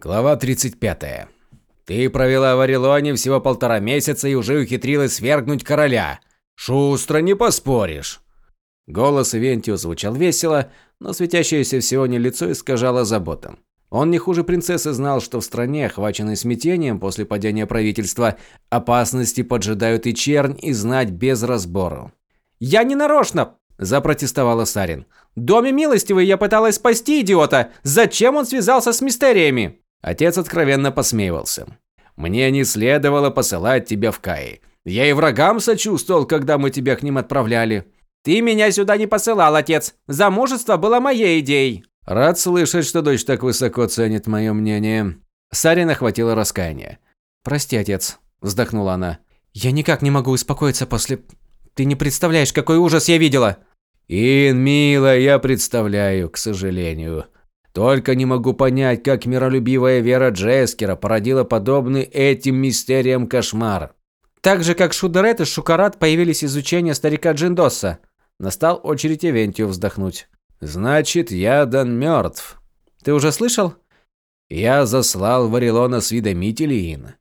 Глава 35. Ты провела в Орелоне всего полтора месяца и уже ухитрилась свергнуть короля. Шустро не поспоришь. Голос Ивентио звучал весело, но светящееся сегодня лицо искажало заботом. Он не хуже принцессы знал, что в стране, охваченной смятением после падения правительства, опасности поджидают и чернь, и знать без разбору. «Я не нарочно!» – запротестовала Сарин. «Доме милостивый я пыталась спасти идиота! Зачем он связался с мистериями?» Отец откровенно посмеивался. «Мне не следовало посылать тебя в Каи. Я и врагам сочувствовал, когда мы тебя к ним отправляли». «Ты меня сюда не посылал, отец. Замужество было моей идеей». «Рад слышать, что дочь так высоко ценит мое мнение». Сарин охватило раскаяние. «Прости, отец», – вздохнула она. «Я никак не могу успокоиться после... Ты не представляешь, какой ужас я видела!» «Ин, милая, я представляю, к сожалению. Только не могу понять, как миролюбивая Вера Джескера породила подобный этим мистериям кошмар. Так же, как Шудерет и Шукарат появились из учения старика Джиндоса. Настал очередь Эвентию вздохнуть. «Значит, Ядан мертв. Ты уже слышал?» «Я заслал Варилона осведомителей, Ин.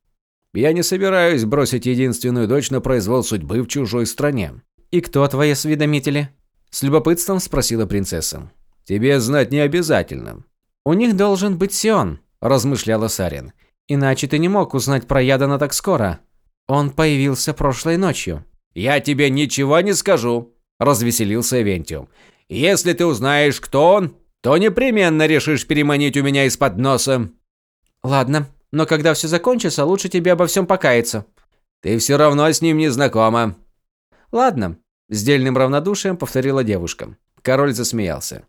Я не собираюсь бросить единственную дочь на произвол судьбы в чужой стране». «И кто твои осведомители?» С любопытством спросила принцесса. «Тебе знать не обязательно. «У них должен быть Сион», – размышляла Сарин. «Иначе ты не мог узнать про Ядана так скоро. Он появился прошлой ночью». «Я тебе ничего не скажу», – развеселился Эвентиум. «Если ты узнаешь, кто он, то непременно решишь переманить у меня из-под носа». «Ладно, но когда все закончится, лучше тебе обо всем покаяться». «Ты все равно с ним не знакома». «Ладно», – с дельным равнодушием повторила девушка. Король засмеялся.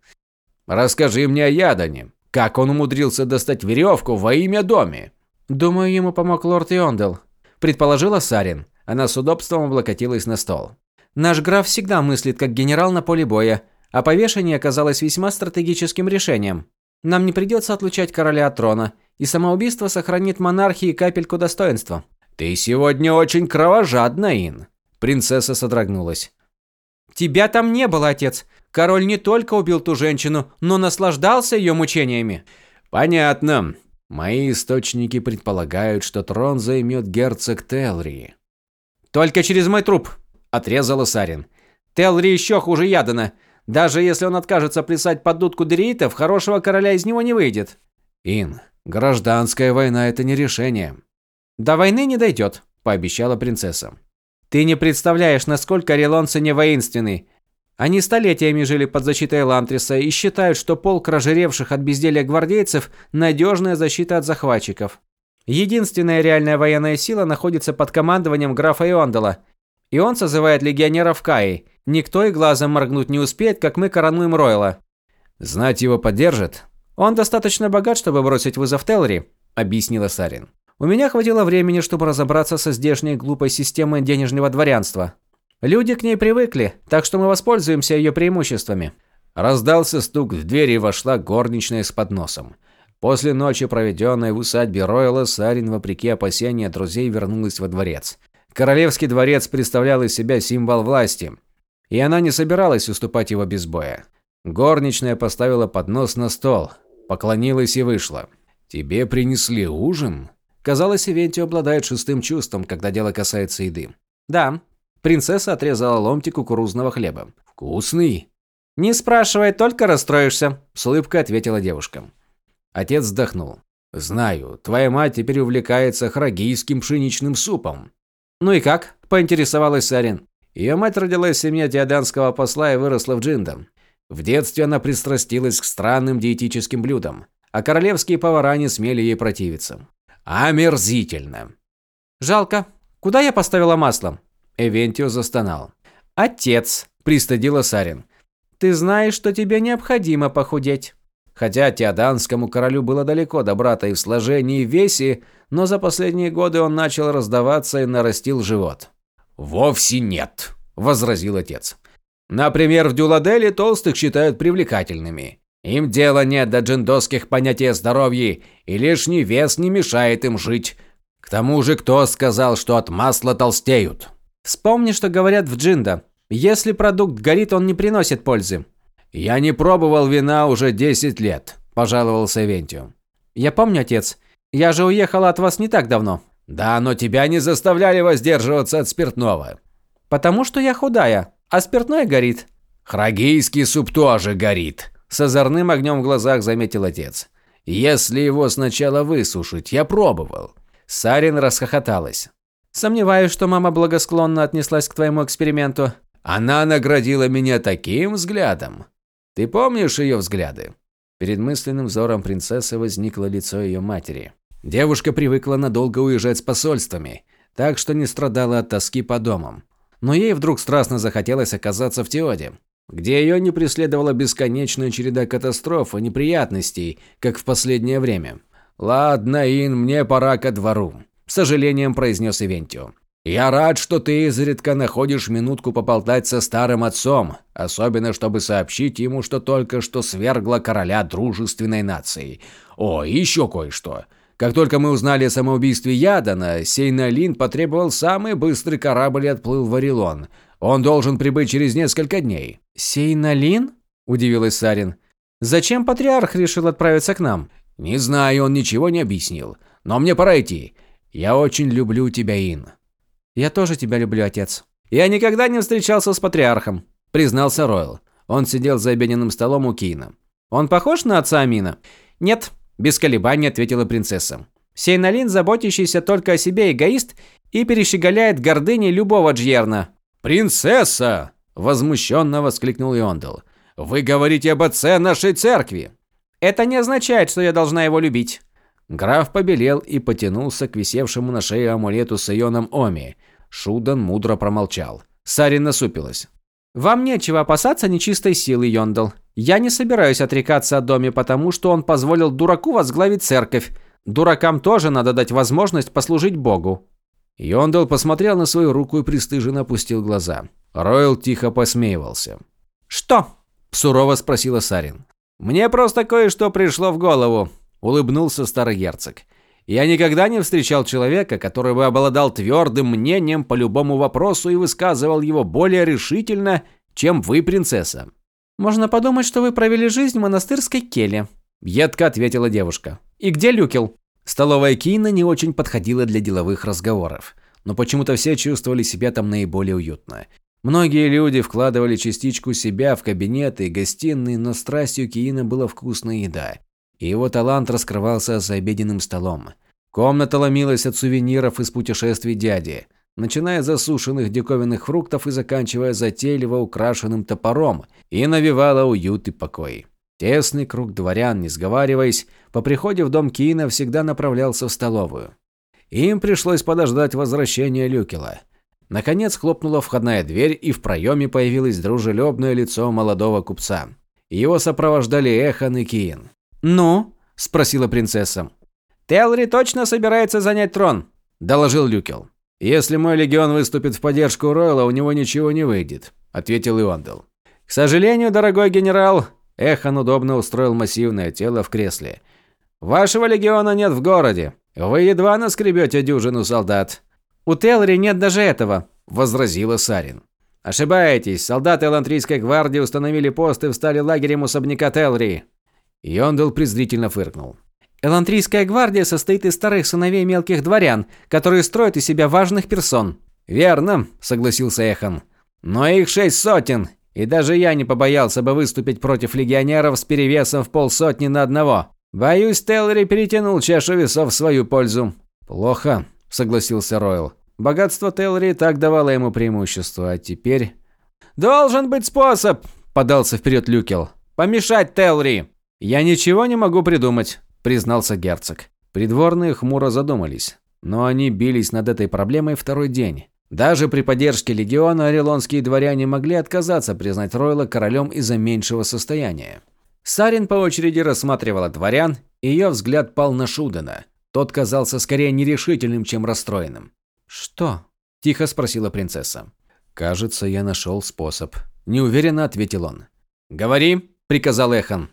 «Расскажи мне о Ядане. Как он умудрился достать веревку во имя Доми? Думаю, ему помог лорд Йондел, предположила Сарин. Она с удобством облокотилась на стол. Наш граф всегда мыслит как генерал на поле боя, а повешение оказалось весьма стратегическим решением. Нам не придется отлучать короля от трона, и самоубийство сохранит монархии капельку достоинства. Ты сегодня очень кровожадна, Ин. Принцесса содрогнулась. Тебя там не было, отец. Король не только убил ту женщину, но наслаждался ее мучениями. Понятно. Мои источники предполагают, что трон займет герцог Телри. Только через мой труп, отрезала Сарин. Телри еще хуже Ядана. Даже если он откажется плясать под дудку дериитов, хорошего короля из него не выйдет. Ин, гражданская война это не решение. До войны не дойдет, пообещала принцесса. Ты не представляешь, насколько релонцы не воинственный. Они столетиями жили под защитой Лантриса и считают, что полк разжиревших от безделия гвардейцев – надежная защита от захватчиков. Единственная реальная военная сила находится под командованием графа Иондала. И он созывает легионеров Каи. Никто и глазом моргнуть не успеет, как мы коронуем Ройла. Знать его поддержит? Он достаточно богат, чтобы бросить вызов Телри, объяснила Сарин. У меня хватило времени, чтобы разобраться со здешней глупой системой денежного дворянства. Люди к ней привыкли, так что мы воспользуемся ее преимуществами. Раздался стук в дверь и вошла горничная с подносом. После ночи, проведенной в усадьбе Ройла, Сарин, вопреки опасениям друзей, вернулась во дворец. Королевский дворец представлял из себя символ власти, и она не собиралась уступать его без боя. Горничная поставила поднос на стол, поклонилась и вышла. «Тебе принесли ужин?» Казалось, Ивентио обладает шестым чувством, когда дело касается еды. «Да», Принцесса отрезала ломтик кукурузного хлеба. «Вкусный?» «Не спрашивай, только расстроишься», – с улыбкой ответила девушка. Отец вздохнул. «Знаю, твоя мать теперь увлекается храгийским пшеничным супом». «Ну и как?» – поинтересовалась Сарин. Ее мать родилась в семье диаданского посла и выросла в Джинда. В детстве она пристрастилась к странным диетическим блюдам, а королевские повара не смели ей противиться. Омерзительно. «Жалко. Куда я поставила масло?» Эвентио застонал. «Отец», – пристыдила Сарин. «Ты знаешь, что тебе необходимо похудеть». Хотя Теоданскому королю было далеко до брата и в сложении, и весе, но за последние годы он начал раздаваться и нарастил живот. «Вовсе нет», – возразил отец. «Например, в Дюладеле толстых считают привлекательными. Им дела нет до джиндосских понятий о здоровье, и лишний вес не мешает им жить. К тому же, кто сказал, что от масла толстеют?» Вспомни, что говорят в Джинда. Если продукт горит, он не приносит пользы. Я не пробовал вина уже 10 лет, пожаловался Вентио. Я помню, отец. Я же уехала от вас не так давно. Да, но тебя не заставляли воздерживаться от спиртного. Потому что я худая, а спиртное горит. Храгийский суп тоже горит. С озорным огнем в глазах заметил отец. Если его сначала высушить, я пробовал. Сарин расхохоталась. Сомневаюсь, что мама благосклонно отнеслась к твоему эксперименту. Она наградила меня таким взглядом. Ты помнишь ее взгляды? Перед мысленным взором принцессы возникло лицо ее матери. Девушка привыкла надолго уезжать с посольствами, так что не страдала от тоски по домам. Но ей вдруг страстно захотелось оказаться в Теоде, где ее не преследовала бесконечная череда катастроф и неприятностей, как в последнее время. «Ладно, Ин, мне пора ко двору», – с сожалением произнес Ивентио. «Я рад, что ты изредка находишь минутку поболтать со старым отцом, особенно чтобы сообщить ему, что только что свергла короля дружественной нации. О, еще кое-что. Как только мы узнали о самоубийстве Ядана, Сейналин потребовал самый быстрый корабль и отплыл в Орелон. Он должен прибыть через несколько дней». «Сейналин?» – удивилась Сарин. «Зачем патриарх решил отправиться к нам?» «Не знаю, он ничего не объяснил. Но мне пора идти. Я очень люблю тебя, Ин». «Я тоже тебя люблю, отец». «Я никогда не встречался с патриархом», – признался Ройл. Он сидел за обеденным столом у Кейна. «Он похож на отца Амина?» «Нет», – без колебаний ответила принцесса. «Сейналин, заботящийся только о себе эгоист, и перещеголяет гордыней любого Джьерна». «Принцесса!» – возмущенно воскликнул Йондел. «Вы говорите об отце нашей церкви!» Это не означает, что я должна его любить. Граф побелел и потянулся к висевшему на шее амулету с ионом Оми. Шудан мудро промолчал. Сарин насупилась. «Вам нечего опасаться нечистой силы, Йондал. Я не собираюсь отрекаться от доме, потому что он позволил дураку возглавить церковь. Дуракам тоже надо дать возможность послужить Богу». Йондал посмотрел на свою руку и пристыженно опустил глаза. Ройл тихо посмеивался. «Что?» – сурово спросила Сарин. «Мне просто кое-что пришло в голову», – улыбнулся старый герцог. «Я никогда не встречал человека, который бы обладал твердым мнением по любому вопросу и высказывал его более решительно, чем вы, принцесса». «Можно подумать, что вы провели жизнь в монастырской келье», – едко ответила девушка. «И где Люкел?» Столовая Кейна не очень подходила для деловых разговоров, но почему-то все чувствовали себя там наиболее уютно. Многие люди вкладывали частичку себя в кабинеты и гостиные, но страстью Киина была вкусная еда. И его талант раскрывался за обеденным столом. Комната ломилась от сувениров из путешествий дяди, начиная с засушенных диковинных фруктов и заканчивая затейливо украшенным топором, и навевала уют и покой. Тесный круг дворян, не сговариваясь, по приходе в дом Киина всегда направлялся в столовую. Им пришлось подождать возвращения Люкела. Наконец хлопнула входная дверь, и в проеме появилось дружелюбное лицо молодого купца. Его сопровождали Эхан и Киин. «Ну?» – спросила принцесса. «Телри точно собирается занять трон», – доложил Люкел. «Если мой легион выступит в поддержку Ройла, у него ничего не выйдет», – ответил Иондел. «К сожалению, дорогой генерал», – Эхан удобно устроил массивное тело в кресле. «Вашего легиона нет в городе. Вы едва наскребете дюжину солдат. «У Телри нет даже этого», – возразила Сарин. «Ошибаетесь. Солдаты Элантрийской гвардии установили пост и встали лагерем особняка Телри». Йондел презрительно фыркнул. «Элантрийская гвардия состоит из старых сыновей мелких дворян, которые строят из себя важных персон». «Верно», – согласился Эхан. «Но их шесть сотен, и даже я не побоялся бы выступить против легионеров с перевесом в полсотни на одного. Боюсь, Телри перетянул чашу весов в свою пользу». «Плохо», – согласился Ройл. Богатство Телри так давало ему преимущество, а теперь... «Должен быть способ!» – подался вперед Люкел. «Помешать Телри!» «Я ничего не могу придумать», – признался герцог. Придворные хмуро задумались. Но они бились над этой проблемой второй день. Даже при поддержке легиона орелонские дворяне могли отказаться признать Ройла королем из-за меньшего состояния. Сарин по очереди рассматривала дворян, и ее взгляд пал на Шудена. Тот казался скорее нерешительным, чем расстроенным. «Что?» – тихо спросила принцесса. «Кажется, я нашел способ», – неуверенно ответил он. «Говори», – приказал Эхан.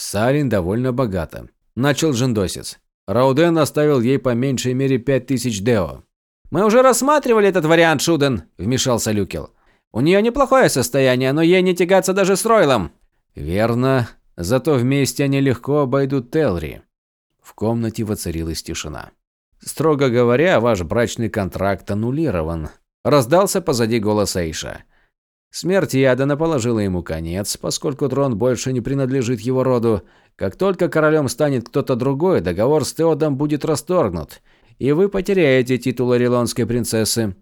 Сарин довольно богата. Начал Жендосец. Рауден оставил ей по меньшей мере пять тысяч део. «Мы уже рассматривали этот вариант, Шуден», – вмешался Люкел. «У нее неплохое состояние, но ей не тягаться даже с Ройлом». «Верно. Зато вместе они легко обойдут Телри». В комнате воцарилась тишина. «Строго говоря, ваш брачный контракт аннулирован», – раздался позади голос Эйша. Смерть Ядана положила ему конец, поскольку трон больше не принадлежит его роду. Как только королем станет кто-то другой, договор с Теодом будет расторгнут, и вы потеряете титул Орелонской принцессы.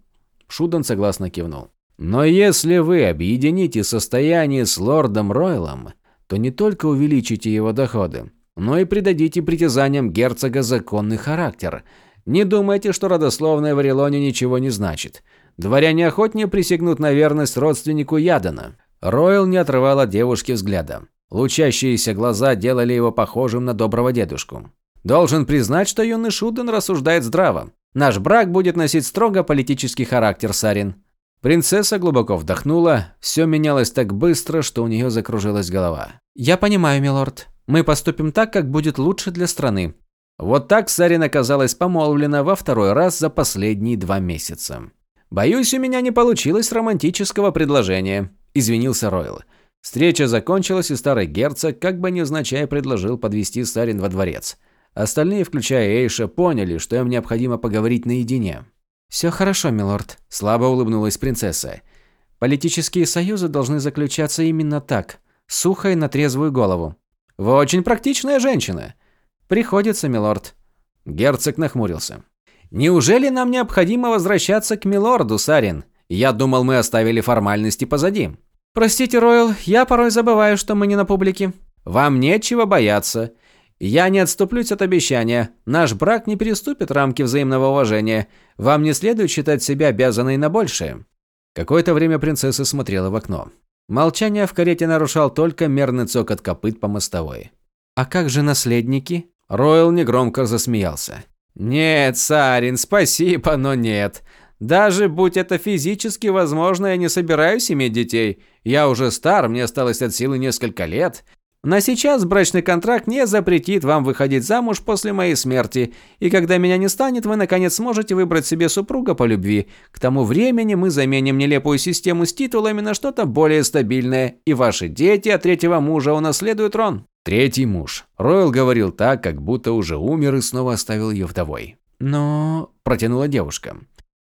Шудан согласно кивнул. Но если вы объедините состояние с лордом Ройлом, то не только увеличите его доходы, но и придадите притязаниям герцога законный характер. Не думайте, что родословная в Орелоне ничего не значит. Дворяне охотнее присягнут на верность родственнику Ядана. Ройл не отрывал от девушки взгляда. Лучащиеся глаза делали его похожим на доброго дедушку. Должен признать, что юный Шуден рассуждает здраво. Наш брак будет носить строго политический характер, Сарин. Принцесса глубоко вдохнула. Все менялось так быстро, что у нее закружилась голова. «Я понимаю, милорд. Мы поступим так, как будет лучше для страны». Вот так Сарин оказалась помолвлена во второй раз за последние два месяца. «Боюсь, у меня не получилось романтического предложения», – извинился Ройл. Встреча закончилась, и старый герцог, как бы невзначай, предложил подвести Сарин во дворец. Остальные, включая Эйша, поняли, что им необходимо поговорить наедине. «Все хорошо, милорд», – слабо улыбнулась принцесса. «Политические союзы должны заключаться именно так, сухо и на трезвую голову». «Вы очень практичная женщина». «Приходится, милорд». Герцог нахмурился. «Неужели нам необходимо возвращаться к милорду, Сарин? Я думал, мы оставили формальности позади». «Простите, Ройл, я порой забываю, что мы не на публике». «Вам нечего бояться. Я не отступлюсь от обещания. Наш брак не переступит рамки взаимного уважения. Вам не следует считать себя обязанной на большее. Какое-то время принцесса смотрела в окно. Молчание в карете нарушал только мерный цокот копыт по мостовой. А как же наследники? Ройл негромко засмеялся. Нет, Сарин, спасибо, но нет. Даже будь это физически возможно, я не собираюсь иметь детей. Я уже стар, мне осталось от силы несколько лет. На сейчас брачный контракт не запретит вам выходить замуж после моей смерти, и когда меня не станет, вы наконец сможете выбрать себе супруга по любви. К тому времени мы заменим нелепую систему с титулами на что-то более стабильное, и ваши дети от третьего мужа унаследуют трон. Третий муж. Ройл говорил так, как будто уже умер и снова оставил ее вдовой. Но, протянула девушка.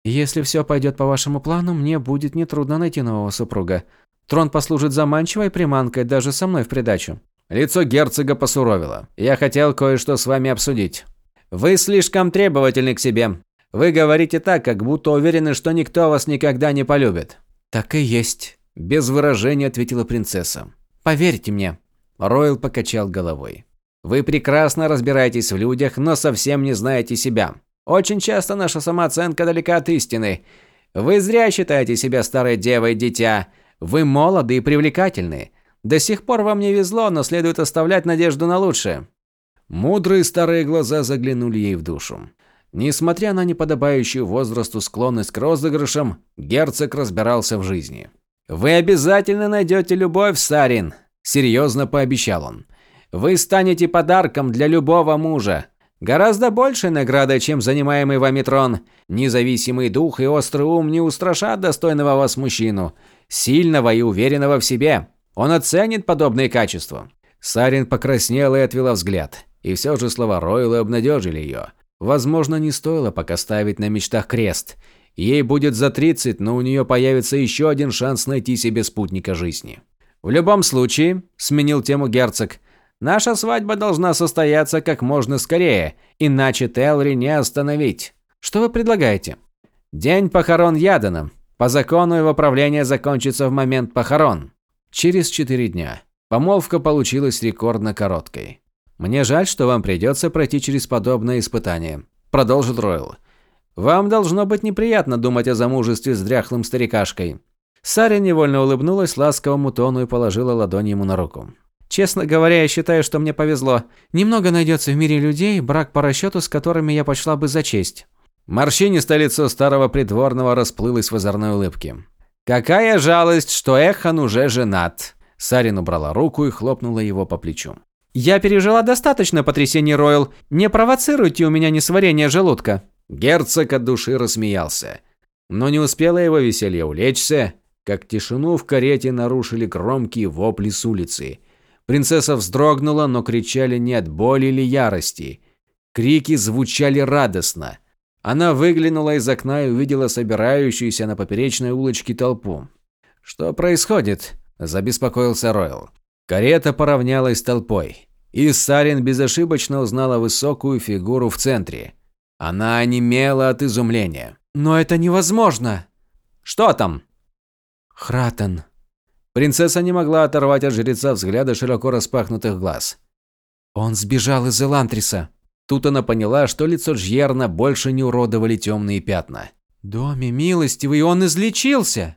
Если все пойдет по вашему плану, мне будет нетрудно найти нового супруга. Трон послужит заманчивой приманкой даже со мной в придачу. Лицо герцога посуровило. Я хотел кое-что с вами обсудить. Вы слишком требовательны к себе. Вы говорите так, как будто уверены, что никто вас никогда не полюбит. Так и есть, без выражения ответила принцесса. Поверьте мне. Ройл покачал головой. Вы прекрасно разбираетесь в людях, но совсем не знаете себя. Очень часто наша самооценка далека от истины. Вы зря считаете себя старой девой, дитя. Вы молоды и привлекательны. До сих пор вам не везло, но следует оставлять надежду на лучшее. Мудрые старые глаза заглянули ей в душу. Несмотря на неподобающую возрасту склонность к розыгрышам, герцог разбирался в жизни. «Вы обязательно найдете любовь, Сарин», – серьезно пообещал он. «Вы станете подарком для любого мужа. Гораздо большей наградой, чем занимаемый вами трон. Независимый дух и острый ум не устрашат достойного вас мужчину сильного и уверенного в себе. Он оценит подобные качества. Сарин покраснела и отвела взгляд. И все же слова Ройла обнадежили ее. Возможно, не стоило пока ставить на мечтах крест. Ей будет за 30, но у нее появится еще один шанс найти себе спутника жизни. В любом случае, сменил тему герцог, наша свадьба должна состояться как можно скорее, иначе Телри не остановить. Что вы предлагаете? День похорон Ядана. По закону его правление закончится в момент похорон. Через четыре дня. Помолвка получилась рекордно короткой. «Мне жаль, что вам придется пройти через подобное испытание», – продолжил Ройл. «Вам должно быть неприятно думать о замужестве с дряхлым старикашкой». Саря невольно улыбнулась ласковому тону и положила ладонь ему на руку. «Честно говоря, я считаю, что мне повезло. Немного найдется в мире людей, брак по расчету, с которыми я пошла бы за честь. Морщинистое лицо старого придворного расплылось в озорной улыбке. «Какая жалость, что Эхан уже женат!» Сарин убрала руку и хлопнула его по плечу. «Я пережила достаточно потрясений, Ройл. Не провоцируйте у меня несварение желудка». Герцог от души рассмеялся. Но не успело его веселье улечься, как тишину в карете нарушили громкие вопли с улицы. Принцесса вздрогнула, но кричали не от боли или ярости. Крики звучали радостно. Она выглянула из окна и увидела собирающуюся на поперечной улочке толпу. «Что происходит?» – забеспокоился Ройл. Карета поравнялась с толпой. И Сарин безошибочно узнала высокую фигуру в центре. Она онемела от изумления. «Но это невозможно!» «Что там?» «Хратен». Принцесса не могла оторвать от жреца взгляда широко распахнутых глаз. «Он сбежал из Элантриса». Тут она поняла, что лицо Джьерна больше не уродовали темные пятна. «Доме милостивый, он излечился!»